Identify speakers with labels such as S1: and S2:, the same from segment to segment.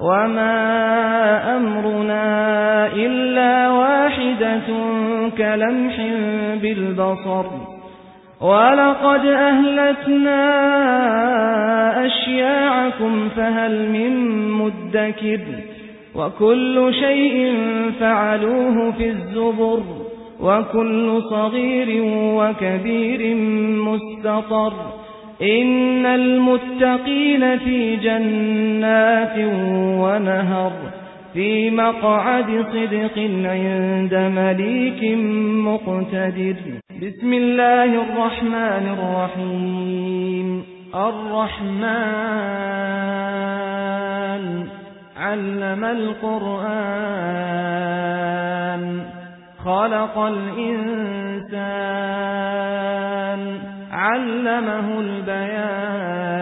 S1: وما أمرنا إلا واحدة كلمح بالبصر ولقد أهلتنا أشياعكم فهل من مدكر وكل شيء فعلوه في الزبر وكل صغير وكبير مستطر إن المتقين في جنات ونهر في مقعد صدق عند مليك مقتدر. بسم الله الرحمن الرحيم. الرحمن علم القرآن خلق الإنسان. علمه البيان.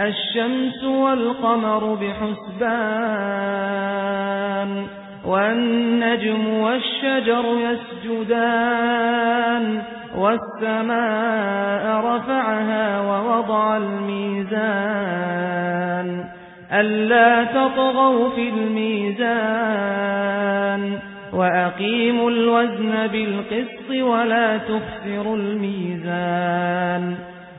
S1: الشمس والقمر بحسبان والنجم والشجر يسجدان والسماء رفعها ووضع الميزان. ألا تطغوا في الميزان. وأقيموا الوزن بالقسط ولا تخسروا الميزان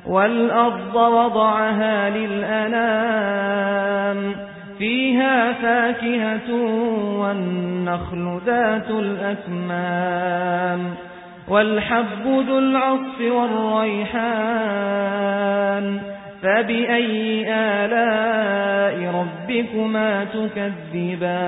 S1: والأرض وضعها للأنام فيها فاكهة والنخل ذات الأكمام والحب ذو العصف والريحان فبأي آلاء ربكما تكذبان